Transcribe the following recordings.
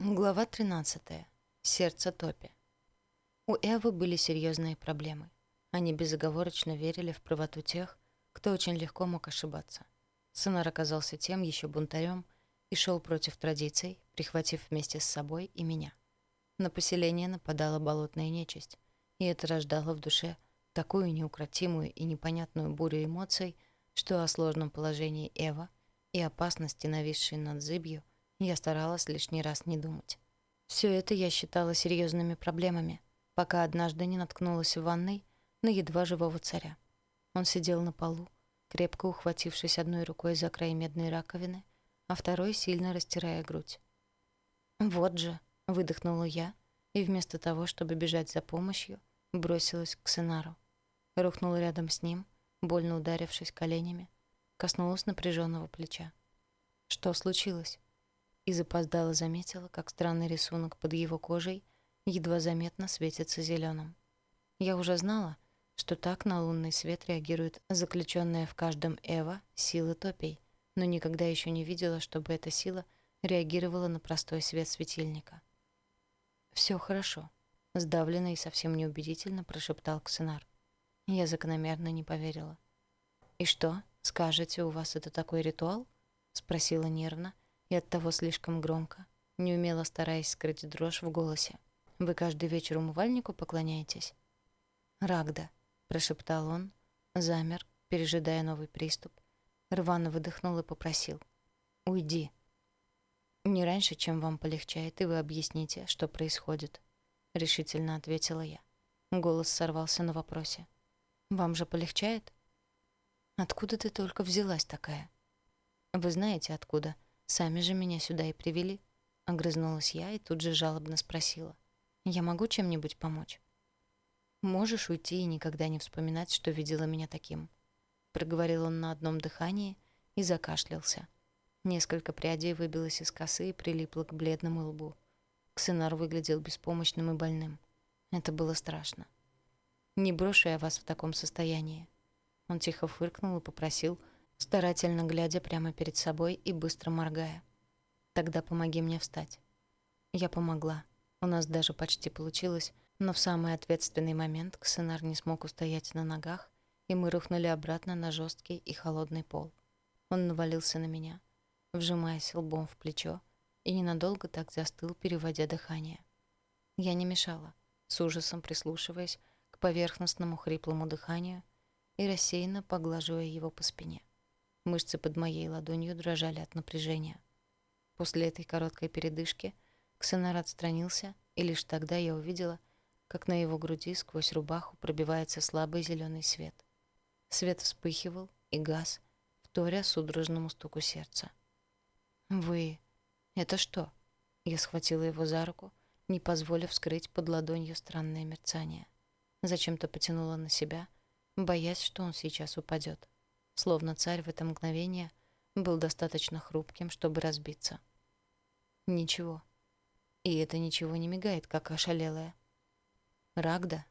Глава 13. Сердце Топи. У Эвы были серьезные проблемы. Они безоговорочно верили в правоту тех, кто очень легко мог ошибаться. Сынар оказался тем еще бунтарем и шел против традиций, прихватив вместе с собой и меня. На поселение нападала болотная нечисть, и это рождало в душе такую неукротимую и непонятную бурю эмоций, что о сложном положении Эва и опасности, нависшей над зыбью, я старалась лишний раз не думать. Все это я считала серьезными проблемами, пока однажды не наткнулась в ванной на едва живого царя. Он сидел на полу, крепко ухватившись одной рукой за край медной раковины, а второй сильно растирая грудь. «Вот же», — выдохнула я, и вместо того, чтобы бежать за помощью, бросилась к Сенару. Рухнула рядом с ним, больно ударившись коленями, коснулась напряженного плеча. «Что случилось?» И запоздала заметила, как странный рисунок под его кожей едва заметно светится зеленым. Я уже знала, что так на лунный свет реагирует заключенная в каждом Эва сила топей, но никогда еще не видела, чтобы эта сила реагировала на простой свет светильника. Все хорошо», — сдавленно и совсем неубедительно прошептал Ксенар. Я закономерно не поверила. «И что, скажете, у вас это такой ритуал?» — спросила нервно, — и оттого слишком громко, неумело стараясь скрыть дрожь в голосе. «Вы каждый вечер умывальнику поклоняетесь?» «Рагда», — прошептал он, замер, пережидая новый приступ, рвано выдохнул и попросил. «Уйди». «Не раньше, чем вам полегчает, и вы объясните, что происходит», — решительно ответила я. Голос сорвался на вопросе. «Вам же полегчает?» «Откуда ты только взялась такая?» «Вы знаете, откуда?» Сами же меня сюда и привели. Огрызнулась я и тут же жалобно спросила. Я могу чем-нибудь помочь? Можешь уйти и никогда не вспоминать, что видела меня таким. Проговорил он на одном дыхании и закашлялся. Несколько прядей выбилось из косы и прилипло к бледному лбу. Ксенар выглядел беспомощным и больным. Это было страшно. «Не брошу я вас в таком состоянии». Он тихо фыркнул и попросил, старательно глядя прямо перед собой и быстро моргая. «Тогда помоги мне встать». Я помогла. У нас даже почти получилось, но в самый ответственный момент Ксенар не смог устоять на ногах, и мы рухнули обратно на жесткий и холодный пол. Он навалился на меня, вжимаясь лбом в плечо, и ненадолго так застыл, переводя дыхание. Я не мешала, с ужасом прислушиваясь к поверхностному хриплому дыханию и рассеянно поглаживая его по спине. Мышцы под моей ладонью дрожали от напряжения. После этой короткой передышки Ксенар отстранился, и лишь тогда я увидела, как на его груди сквозь рубаху пробивается слабый зеленый свет. Свет вспыхивал и газ, вторя судорожному стуку сердца. «Вы... это что?» Я схватила его за руку, не позволив скрыть под ладонью странное мерцание. Зачем-то потянула на себя, боясь, что он сейчас упадет словно царь в это мгновение был достаточно хрупким, чтобы разбиться. Ничего. И это ничего не мигает, как ошалелая. Рагда.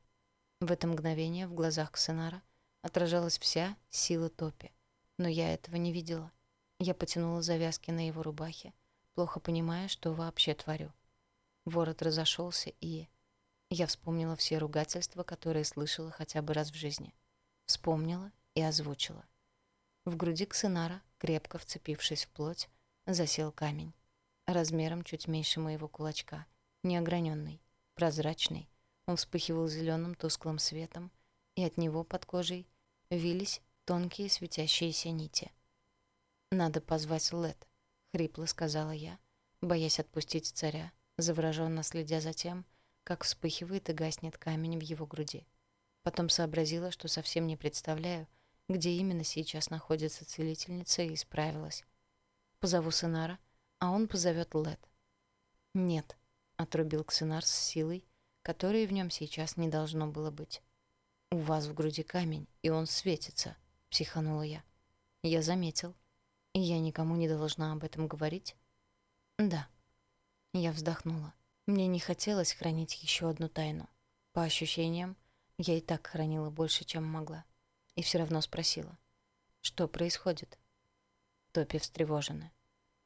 В это мгновение в глазах Ксенара отражалась вся сила Топи. Но я этого не видела. Я потянула завязки на его рубахе, плохо понимая, что вообще творю. Ворот разошелся, и... Я вспомнила все ругательства, которые слышала хотя бы раз в жизни. Вспомнила и озвучила. В груди Ксенара, крепко вцепившись в плоть, засел камень. Размером чуть меньше моего кулачка, неограненный, прозрачный. Он вспыхивал зеленым тусклым светом, и от него под кожей вились тонкие светящиеся нити. «Надо позвать Лет», — хрипло сказала я, боясь отпустить царя, завороженно следя за тем, как вспыхивает и гаснет камень в его груди. Потом сообразила, что совсем не представляю, где именно сейчас находится целительница, и справилась. Позову Сенара, а он позовет Лед. «Нет», — отрубил Ксенар с силой, которой в нем сейчас не должно было быть. «У вас в груди камень, и он светится», — психанула я. «Я заметил. И я никому не должна об этом говорить?» «Да». Я вздохнула. Мне не хотелось хранить еще одну тайну. По ощущениям, я и так хранила больше, чем могла и все равно спросила. «Что происходит?» Топи встревожены.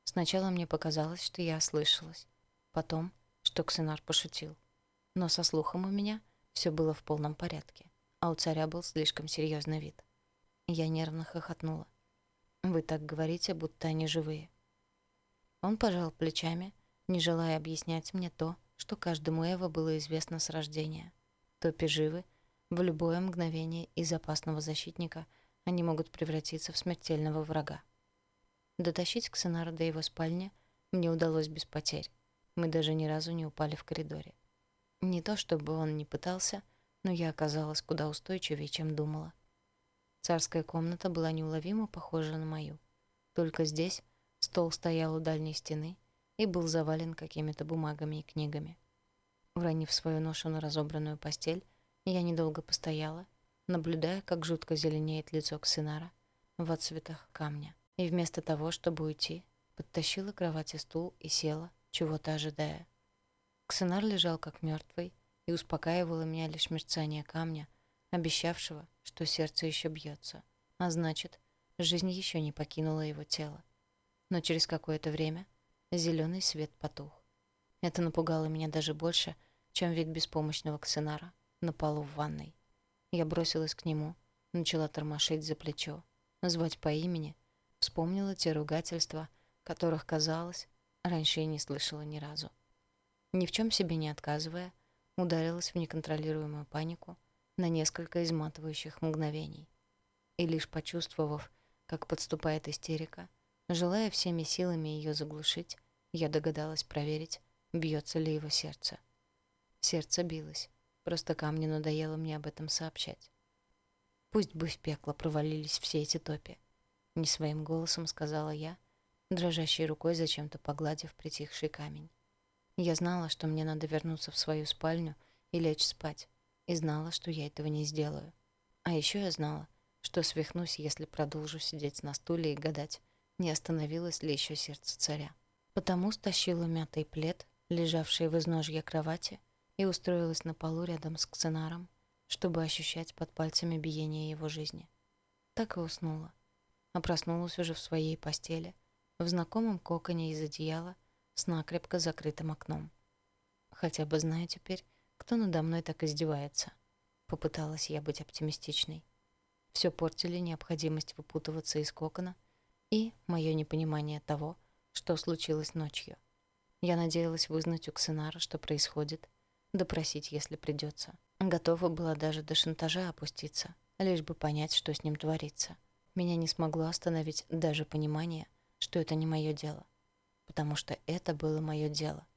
Сначала мне показалось, что я ослышалась. Потом, что Ксенар пошутил. Но со слухом у меня все было в полном порядке, а у царя был слишком серьезный вид. Я нервно хохотнула. «Вы так говорите, будто они живые». Он пожал плечами, не желая объяснять мне то, что каждому Эва было известно с рождения. Топи живы, в любое мгновение из опасного защитника они могут превратиться в смертельного врага. Дотащить Ксенара до его спальни мне удалось без потерь. Мы даже ни разу не упали в коридоре. Не то чтобы он не пытался, но я оказалась куда устойчивее, чем думала. Царская комната была неуловимо похожа на мою. Только здесь стол стоял у дальней стены и был завален какими-то бумагами и книгами. Уронив свою ношу на разобранную постель, я недолго постояла, наблюдая, как жутко зеленеет лицо Ксинара в отцветах камня. И вместо того, чтобы уйти, подтащила к кровати стул и села, чего-то ожидая. Ксенар лежал как мертвый, и успокаивало меня лишь мерцание камня, обещавшего, что сердце еще бьется, а значит, жизнь еще не покинула его тело. Но через какое-то время зеленый свет потух. Это напугало меня даже больше, чем вид беспомощного Ксенара на полу в ванной. Я бросилась к нему, начала тормошить за плечо, назвать по имени, вспомнила те ругательства, которых, казалось, раньше я не слышала ни разу ни в чем себе не отказывая, ударилась в неконтролируемую панику на несколько изматывающих мгновений. И лишь почувствовав, как подступает истерика, желая всеми силами ее заглушить, я догадалась проверить, бьется ли его сердце. Сердце билось, просто камню надоело мне об этом сообщать. Пусть бы в пекло провалились все эти топи, не своим голосом сказала я, дрожащей рукой зачем-то погладив притихший камень. Я знала, что мне надо вернуться в свою спальню и лечь спать, и знала, что я этого не сделаю. А еще я знала, что свихнусь, если продолжу сидеть на стуле и гадать, не остановилось ли еще сердце царя. Потому стащила мятый плед, лежавший в изножье кровати, и устроилась на полу рядом с Ксенаром, чтобы ощущать под пальцами биение его жизни. Так и уснула. А проснулась уже в своей постели, в знакомом коконе из одеяла, с накрепко закрытым окном. Хотя бы знаю теперь, кто надо мной так издевается. Попыталась я быть оптимистичной. Все портили необходимость выпутываться из кокона и мое непонимание того, что случилось ночью. Я надеялась вызнать у Ксенара, что происходит, допросить, если придется. Готова была даже до шантажа опуститься, лишь бы понять, что с ним творится. Меня не смогло остановить даже понимание, что это не мое дело потому что это было мое дело.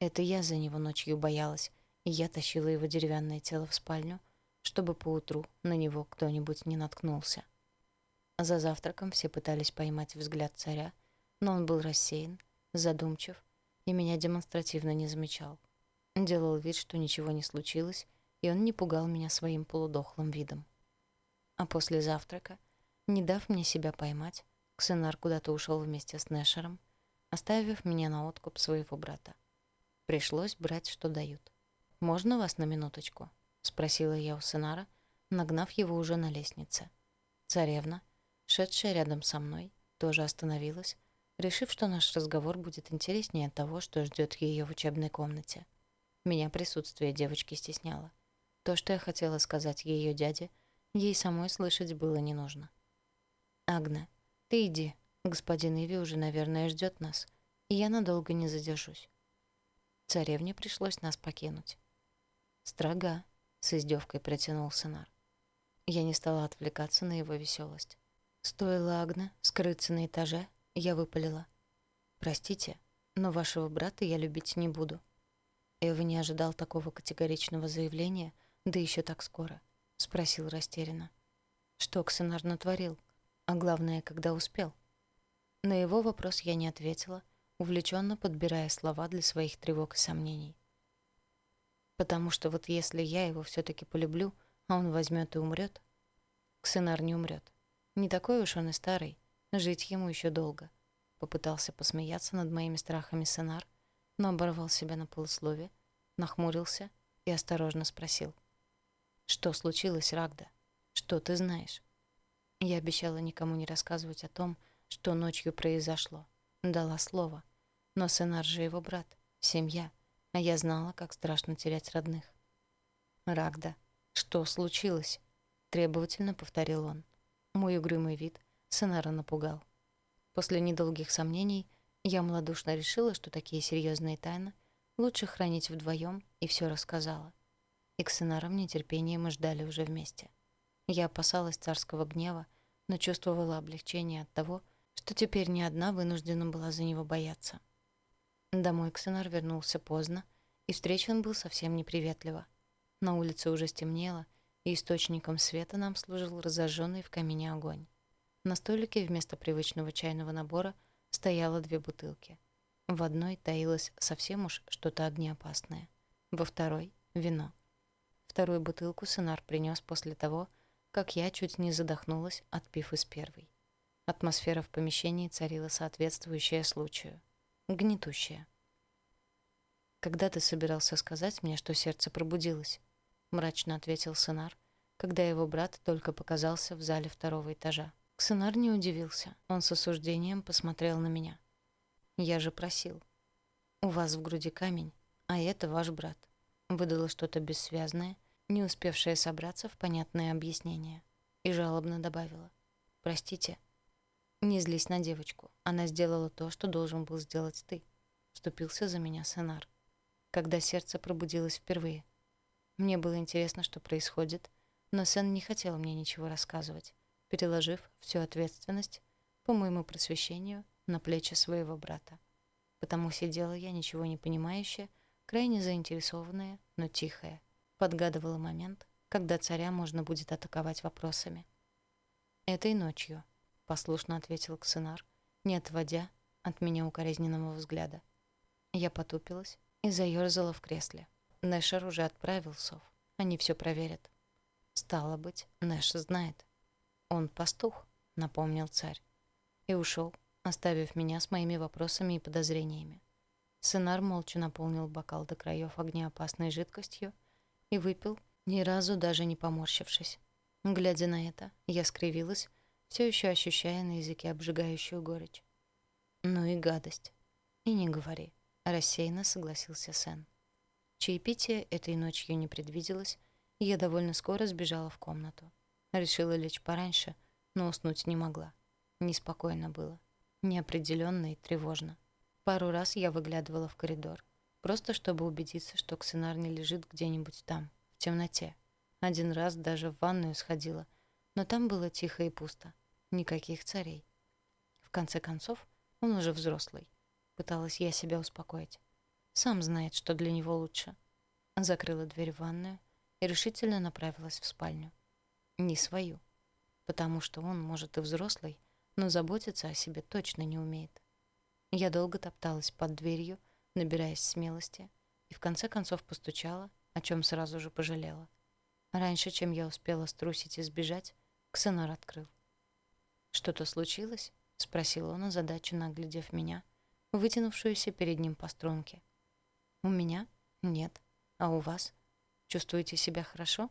Это я за него ночью боялась, и я тащила его деревянное тело в спальню, чтобы поутру на него кто-нибудь не наткнулся. За завтраком все пытались поймать взгляд царя, но он был рассеян, задумчив и меня демонстративно не замечал. Делал вид, что ничего не случилось, и он не пугал меня своим полудохлым видом. А после завтрака, не дав мне себя поймать, Ксенар куда-то ушел вместе с Нэшером, оставив меня на откуп своего брата. Пришлось брать, что дают. «Можно вас на минуточку?» — спросила я у Сенара, нагнав его уже на лестнице. Царевна, шедшая рядом со мной, тоже остановилась, решив, что наш разговор будет интереснее того, что ждет ее в учебной комнате. Меня присутствие девочки стесняло. То, что я хотела сказать ее дяде, ей самой слышать было не нужно. «Агне, ты иди, Господин Иви уже, наверное, ждет нас, и я надолго не задержусь. Царевне пришлось нас покинуть. Строга, с издевкой протянул Сенар. Я не стала отвлекаться на его веселость. Стоило Агне скрыться на этаже, я выпалила. «Простите, но вашего брата я любить не буду». Эва не ожидал такого категоричного заявления, да еще так скоро. Спросил растерянно. Что Ксенар натворил? А главное, когда успел? На его вопрос я не ответила, увлеченно подбирая слова для своих тревог и сомнений. Потому что вот если я его все таки полюблю, а он возьмет и умрет, Ксенар не умрет. Не такой уж он и старый, жить ему еще долго. Попытался посмеяться над моими страхами Сенар, но оборвал себя на полуслове, нахмурился и осторожно спросил. «Что случилось, Рагда? Что ты знаешь?» Я обещала никому не рассказывать о том, что ночью произошло. Дала слово. Но Сенар же его брат. семья, а я знала, как страшно терять родных. «Рагда, что случилось?» — требовательно повторил он. Мой угрюмый вид Сенара напугал. После недолгих сомнений я малодушно решила, что такие серьезные тайны лучше хранить вдвоем, и все рассказала. И к Сенарам нетерпением мы ждали уже вместе. Я опасалась царского гнева, но чувствовала облегчение от того, что теперь ни одна вынуждена была за него бояться. Домой Ксенар вернулся поздно, и встречен был совсем неприветливо. На улице уже стемнело, и источником света нам служил разожженный в камине огонь. На столике вместо привычного чайного набора стояло две бутылки. В одной таилось совсем уж что-то огнеопасное, во второй — вино. Вторую бутылку сынар принес после того, как я чуть не задохнулась, отпив из первой. Атмосфера в помещении царила соответствующая случаю. Гнетущая. «Когда ты собирался сказать мне, что сердце пробудилось?» — мрачно ответил сынар, когда его брат только показался в зале второго этажа. Ксенар не удивился. Он с осуждением посмотрел на меня. «Я же просил. У вас в груди камень, а это ваш брат». Выдала что-то бессвязное, не успевшее собраться в понятное объяснение. И жалобно добавила. «Простите, не злись на девочку. Она сделала то, что должен был сделать ты». Вступился за меня Сенар. Когда сердце пробудилось впервые. Мне было интересно, что происходит, но Сен не хотел мне ничего рассказывать переложив всю ответственность по моему просвещению на плечи своего брата. Потому сидела я, ничего не понимающая, крайне заинтересованная, но тихая. Подгадывала момент, когда царя можно будет атаковать вопросами. «Этой ночью», — послушно ответил Ксенар, не отводя от меня укоризненного взгляда. Я потупилась и заёрзала в кресле. Нэшер уже отправил сов. Они все проверят. Стало быть, Нэш знает. «Он пастух», — напомнил царь. И ушел, оставив меня с моими вопросами и подозрениями. Сынар молча наполнил бокал до краев огнеопасной жидкостью и выпил, ни разу даже не поморщившись. Глядя на это, я скривилась, все еще ощущая на языке обжигающую горечь. «Ну и гадость. И не говори», — рассеянно согласился Сен. Чаепитие этой ночью не предвиделось, и я довольно скоро сбежала в комнату. Решила лечь пораньше, но уснуть не могла. Неспокойно было. Неопределенно и тревожно. Пару раз я выглядывала в коридор, просто чтобы убедиться, что Ксенар не лежит где-нибудь там, в темноте. Один раз даже в ванную сходила, но там было тихо и пусто. Никаких царей. В конце концов, он уже взрослый. Пыталась я себя успокоить. Сам знает, что для него лучше. Закрыла дверь в ванную и решительно направилась в спальню не свою, потому что он, может, и взрослый, но заботиться о себе точно не умеет. Я долго топталась под дверью, набираясь смелости, и в конце концов постучала, о чем сразу же пожалела. Раньше, чем я успела струсить и сбежать, Ксенар открыл. «Что-то случилось?» — спросил он, озадаченно оглядев меня, вытянувшуюся перед ним по струнке. «У меня? Нет. А у вас? Чувствуете себя хорошо?»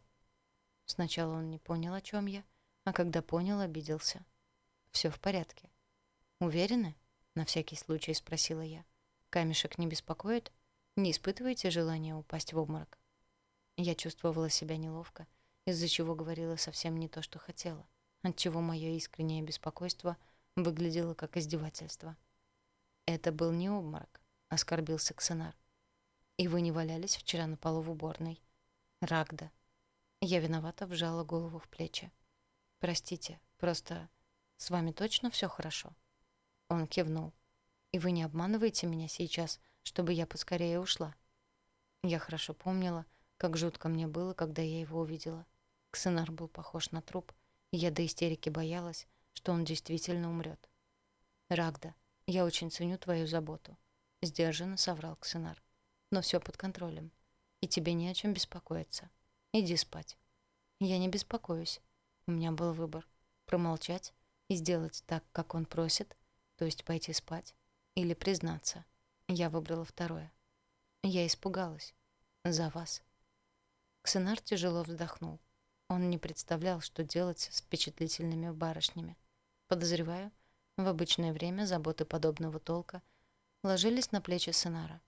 Сначала он не понял, о чем я, а когда понял, обиделся. Все в порядке. Уверены? На всякий случай спросила я. Камешек не беспокоит? Не испытываете желания упасть в обморок? Я чувствовала себя неловко, из-за чего говорила совсем не то, что хотела, отчего мое искреннее беспокойство выглядело как издевательство. Это был не обморок, оскорбился Ксенар. И вы не валялись вчера на полу в уборной. Рагда, я виновато вжала голову в плечи. «Простите, просто с вами точно все хорошо?» Он кивнул. «И вы не обманываете меня сейчас, чтобы я поскорее ушла?» Я хорошо помнила, как жутко мне было, когда я его увидела. Ксенар был похож на труп, и я до истерики боялась, что он действительно умрет. «Рагда, я очень ценю твою заботу», — сдержанно соврал Ксенар. «Но все под контролем, и тебе не о чем беспокоиться». Иди спать. Я не беспокоюсь. У меня был выбор промолчать и сделать так, как он просит, то есть пойти спать или признаться. Я выбрала второе. Я испугалась. За вас. Ксенар тяжело вздохнул. Он не представлял, что делать с впечатлительными барышнями. Подозреваю, в обычное время заботы подобного толка ложились на плечи Сенара.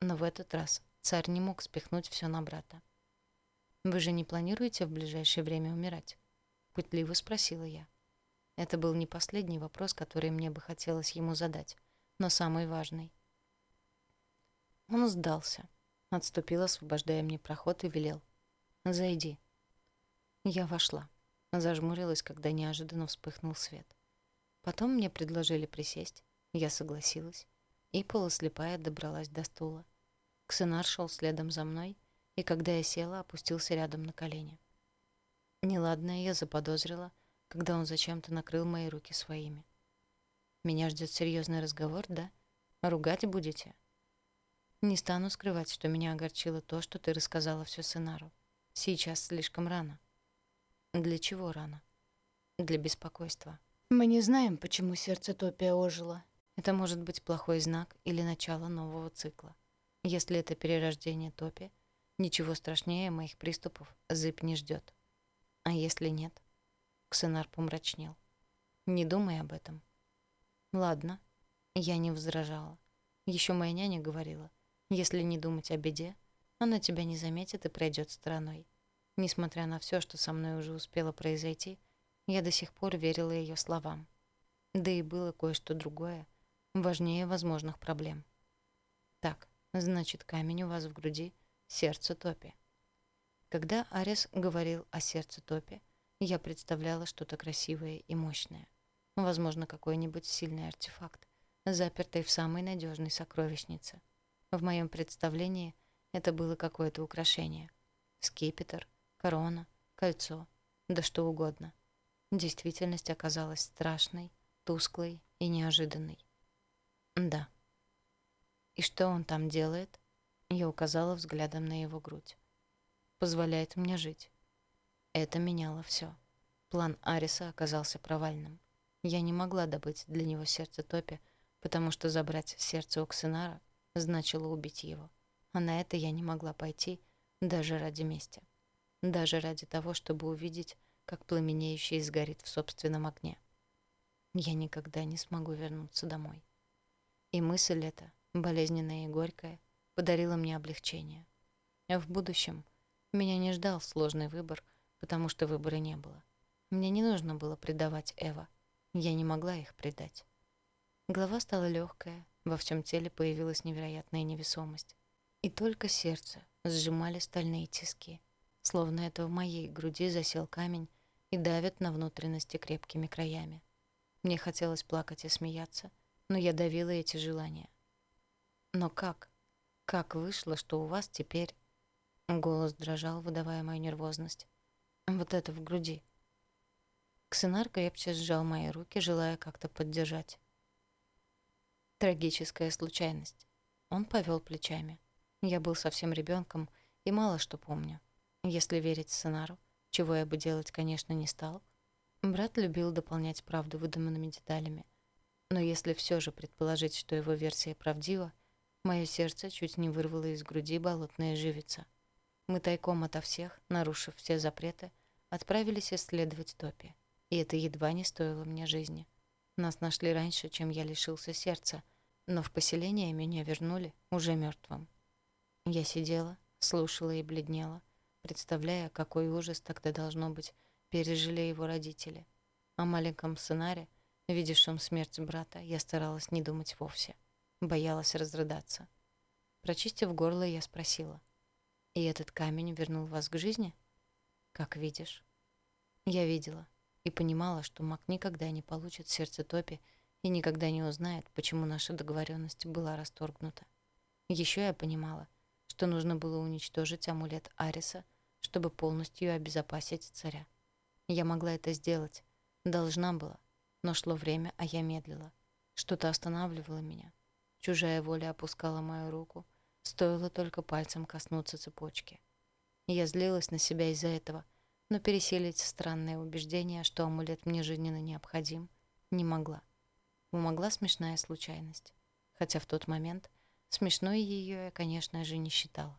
Но в этот раз царь не мог спихнуть все на брата. «Вы же не планируете в ближайшее время умирать?» — пытливо спросила я. Это был не последний вопрос, который мне бы хотелось ему задать, но самый важный. Он сдался, отступил, освобождая мне проход, и велел. «Зайди». Я вошла, зажмурилась, когда неожиданно вспыхнул свет. Потом мне предложили присесть, я согласилась и, полуслепая, добралась до стула. Ксенар шел следом за мной, и когда я села, опустился рядом на колени. Неладное я заподозрила, когда он зачем-то накрыл мои руки своими. «Меня ждет серьезный разговор, да? Ругать будете?» «Не стану скрывать, что меня огорчило то, что ты рассказала все Сенару. Сейчас слишком рано». «Для чего рано?» «Для беспокойства». Мы не знаем, почему сердце Топия ожило. Это может быть плохой знак или начало нового цикла. Если это перерождение Топи, ничего страшнее моих приступов зыб не ждет. А если нет? Ксенар помрачнел. Не думай об этом. Ладно, я не возражала. Еще моя няня говорила, если не думать о беде, она тебя не заметит и пройдет стороной. Несмотря на все, что со мной уже успело произойти, я до сих пор верила ее словам. Да и было кое-что другое, важнее возможных проблем. Так, значит, камень у вас в груди — сердце Топи. Когда Арес говорил о сердце Топи, я представляла что-то красивое и мощное. Возможно, какой-нибудь сильный артефакт, запертый в самой надежной сокровищнице. В моем представлении это было какое-то украшение. Скипетр, корона, кольцо, да что угодно. Действительность оказалась страшной, тусклой и неожиданной. Да. И что он там делает? Я указала взглядом на его грудь. Позволяет мне жить. Это меняло все. План Ариса оказался провальным. Я не могла добыть для него сердце Топи, потому что забрать сердце Оксенара значило убить его. А на это я не могла пойти даже ради мести. Даже ради того, чтобы увидеть, как пламенеющий сгорит в собственном огне. Я никогда не смогу вернуться домой. И мысль эта, болезненная и горькая, подарила мне облегчение. В будущем меня не ждал сложный выбор, потому что выбора не было. Мне не нужно было предавать Эва. Я не могла их предать. Голова стала легкая, во всем теле появилась невероятная невесомость. И только сердце сжимали стальные тиски, словно это в моей груди засел камень, и давят на внутренности крепкими краями. Мне хотелось плакать и смеяться, но я давила эти желания. Но как? Как вышло, что у вас теперь... Голос дрожал, выдавая мою нервозность. Вот это в груди. Ксенар крепче сжал мои руки, желая как-то поддержать. Трагическая случайность. Он повел плечами. Я был совсем ребенком и мало что помню. Если верить сценару, чего я бы делать, конечно, не стал. Брат любил дополнять правду выдуманными деталями. Но если все же предположить, что его версия правдива, мое сердце чуть не вырвало из груди болотная живица. Мы тайком ото всех, нарушив все запреты, отправились исследовать топи. И это едва не стоило мне жизни. Нас нашли раньше, чем я лишился сердца, но в поселение меня вернули уже мертвым. Я сидела, слушала и бледнела, представляя, какой ужас тогда должно быть, пережили его родители. О маленьком сценаре, видевшем смерть брата, я старалась не думать вовсе. Боялась разрыдаться. Прочистив горло, я спросила. «И этот камень вернул вас к жизни?» «Как видишь». Я видела и понимала, что маг никогда не получит сердце Топи и никогда не узнает, почему наша договоренность была расторгнута. Еще я понимала — что нужно было уничтожить амулет Ариса, чтобы полностью обезопасить царя. Я могла это сделать, должна была, но шло время, а я медлила. Что-то останавливало меня. Чужая воля опускала мою руку, стоило только пальцем коснуться цепочки. Я злилась на себя из-за этого, но переселить странное убеждение, что амулет мне жизненно необходим, не могла. Помогла смешная случайность. Хотя в тот момент Смешной ее я, конечно же, не считала.